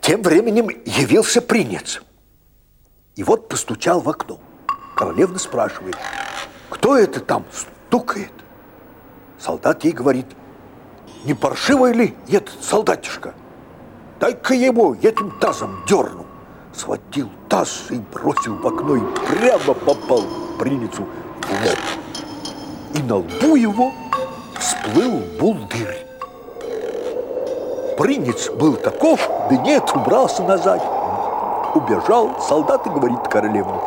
Тем временем явился принец. И вот постучал в окно. Королевна спрашивает, кто это там стукает? Солдат ей говорит, не паршивый ли этот солдатишка? Дай-ка ему этим тазом дерну. Схватил таз и бросил в окно и прямо попал принцу в лоб. И на лбу его всплыл булдырь. Принц был таков, да нет, убрался назад. Убежал, солдат и говорит королевне,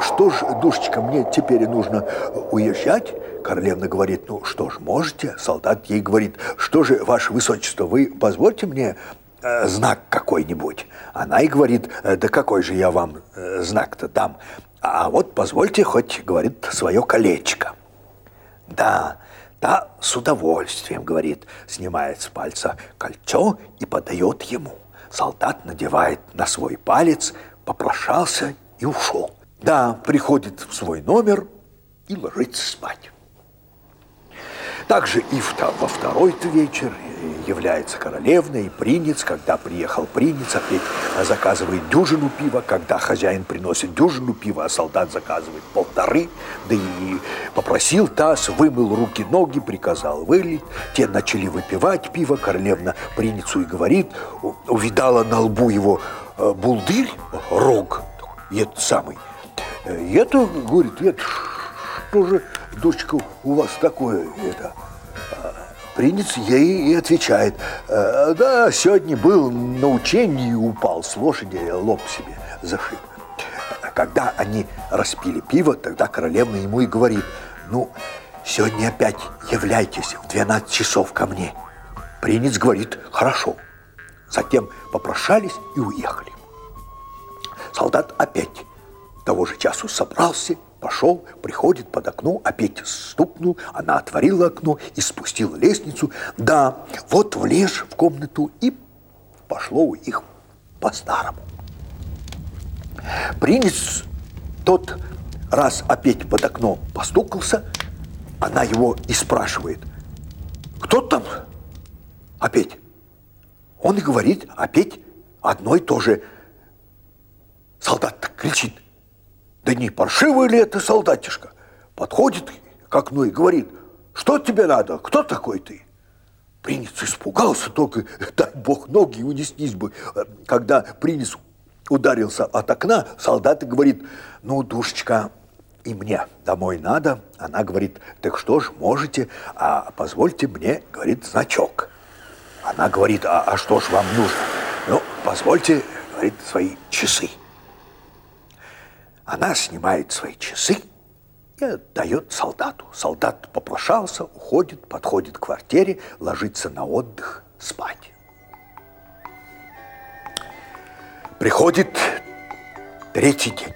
что ж, душечка, мне теперь нужно уезжать. Королевна говорит, ну что ж, можете. Солдат ей говорит, что же, ваше высочество, вы позвольте мне э, знак какой-нибудь. Она и говорит, «Э, да какой же я вам э, знак-то дам. А вот позвольте хоть, говорит, свое колечко. Да, Та с удовольствием, говорит, снимает с пальца кольцо и подает ему. Солдат надевает на свой палец, попрошался и ушел. Да, приходит в свой номер и ложится спать. Также и во второй вечер является королевна и принец. Когда приехал принец, опять заказывает дюжину пива. Когда хозяин приносит дюжину пива, а солдат заказывает полторы. Да и попросил таз, вымыл руки, ноги, приказал вылить. Те начали выпивать пиво. Королевна принцу и говорит, увидала на лбу его э, булдырь, рог, и это самый. И это, говорит, это что же, дочка, у вас такое, это, Принц ей и отвечает, «Э, да, сегодня был на учении и упал с лошади, лоб себе зашиб. Когда они распили пиво, тогда королевна ему и говорит, ну, сегодня опять являйтесь в 12 часов ко мне. Принц говорит, хорошо. Затем попрошались и уехали. Солдат опять того же часу собрался Пошел, приходит под окно, опять стукнул, она отворила окно и спустила лестницу. Да, вот влез в комнату и пошло у них по-старому. Принц тот раз опять под окно постукался, она его и спрашивает, кто там опять? Он и говорит опять одно и то же. Солдат кричит – да не паршивый ли это солдатишка? Подходит к окну и говорит, что тебе надо, кто такой ты? Принц испугался, только, дай бог, ноги унеслись бы. Когда принц ударился от окна, солдат говорит, ну, душечка, и мне домой надо. Она говорит, так что ж, можете, а позвольте мне, говорит, значок. Она говорит, а, а что ж вам нужно? Ну, позвольте, говорит, свои часы. Она снимает свои часы и отдает солдату. Солдат попрошался, уходит, подходит к квартире, ложится на отдых спать. Приходит третий день.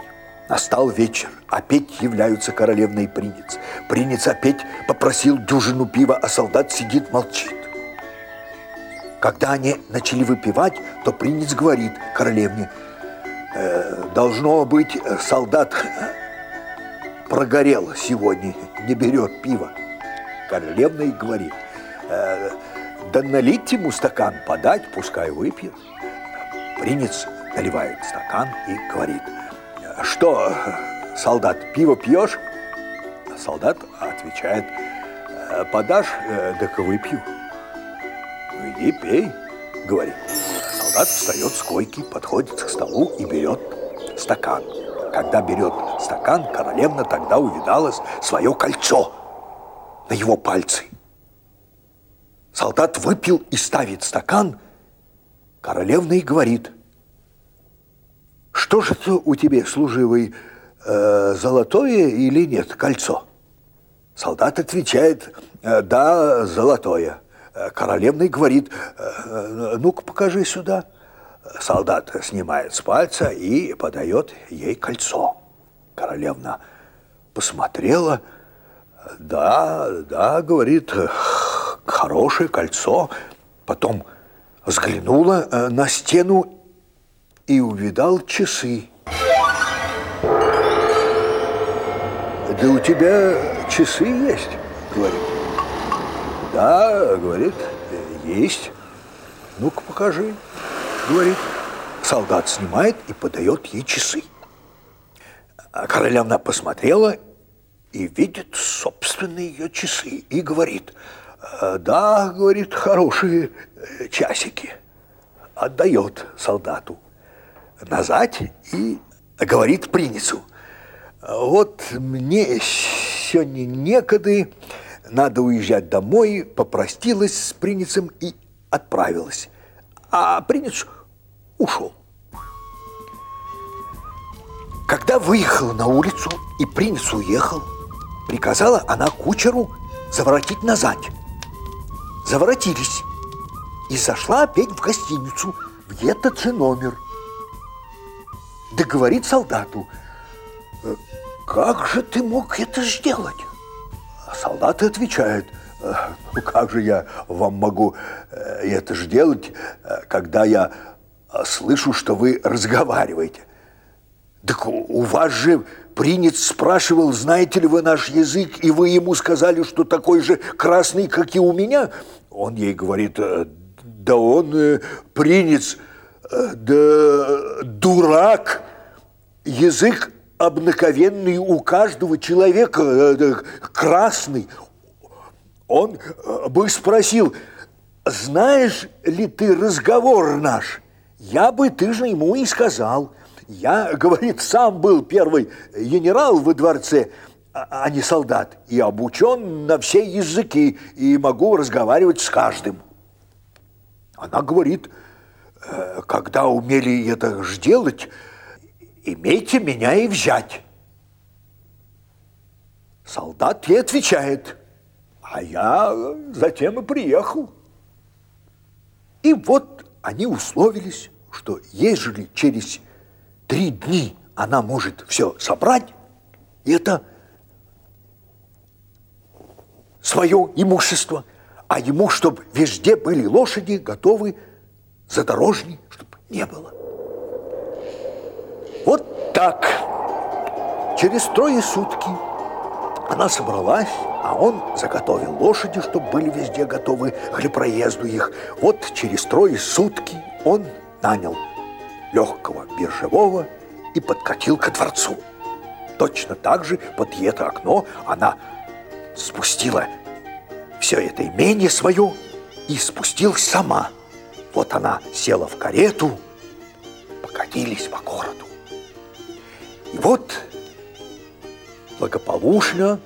Настал вечер. Опять являются королевна и принец. Принец опять попросил дюжину пива, а солдат сидит, молчит. Когда они начали выпивать, то принец говорит королевне – должно быть, солдат прогорел сегодня, не берет пива. Королевна и говорит, э, да налить ему стакан, подать, пускай выпьет. Принец наливает стакан и говорит, что, солдат, пиво пьешь? Солдат отвечает, подашь, так выпью. Ну иди пей, говорит. Солдат встает с койки, подходит к столу и берет стакан. Когда берет стакан, королевна тогда увидалась свое кольцо на его пальцы. Солдат выпил и ставит стакан. Королевна и говорит, что же это у тебя, служивый, э, золотое или нет кольцо? Солдат отвечает, «Э, да, золотое. Э, королевный говорит, «Э, ну-ка покажи сюда. Солдат снимает с пальца и подает ей кольцо. Королевна посмотрела, да, да, говорит, хорошее кольцо. Потом взглянула э, на стену и увидал часы. Да у тебя часы есть, говорит. Да, говорит, есть. Ну-ка покажи, говорит. солдат снимает и подает ей часы. А королевна посмотрела и видит собственные ее часы и говорит, «Э, да, говорит, хорошие э, часики. Отдает солдату назад и говорит принцу, вот мне сегодня некогда, надо уезжать домой, попростилась с принцем и отправилась. А принц ушел. Когда выехала на улицу и принц уехал, приказала она кучеру заворотить назад. Заворотились. И зашла опять в гостиницу, в этот же номер. Да говорит солдату, «Э, как же ты мог это сделать? А солдаты отвечают, «Э, ну как же я вам могу э, это сделать, когда я слышу, что вы разговариваете? Так у вас же принц спрашивал, знаете ли вы наш язык, и вы ему сказали, что такой же красный, как и у меня. Он ей говорит, да он принц, да дурак, язык обыкновенный у каждого человека, э, красный. Он э, бы спросил, знаешь ли ты разговор наш? Я бы, ты же ему и сказал. Я, говорит, сам был первый генерал во дворце, а, а не солдат, и обучен на все языки, и могу разговаривать с каждым. Она говорит, «Э, когда умели это сделать, имейте меня и взять. Солдат ей отвечает, а я затем и приехал. И вот они условились, что ежели через три дни она может все собрать, это свое имущество, а ему, чтобы везде были лошади, готовы задорожни, чтобы не было. Вот так. Через трое сутки она собралась, а он заготовил лошади, чтобы были везде готовы к проезду их. Вот через трое сутки он нанял легкого биржевого и подкатил ко дворцу. Точно так же под это окно она спустила все это имение свое и спустилась сама. Вот она села в карету, покатились по городу. И вот благополучно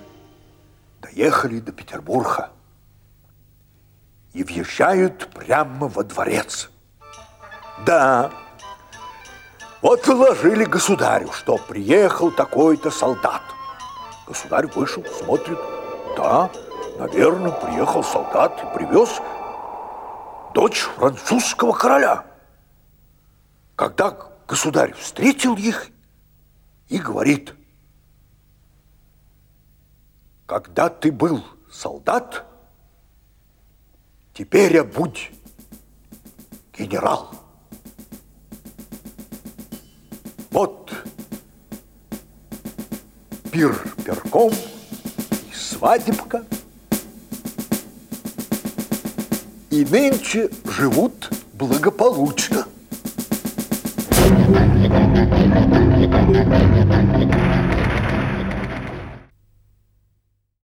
доехали до Петербурга и въезжают прямо во дворец. Да, вот доложили государю, что приехал такой-то солдат. Государь вышел, смотрит, да, наверное, приехал солдат и привез дочь французского короля. Когда государь встретил их и говорит, когда ты был солдат, теперь я будь генерал. Вот пир перком и свадебка. И нынче живут благополучно. Thank you.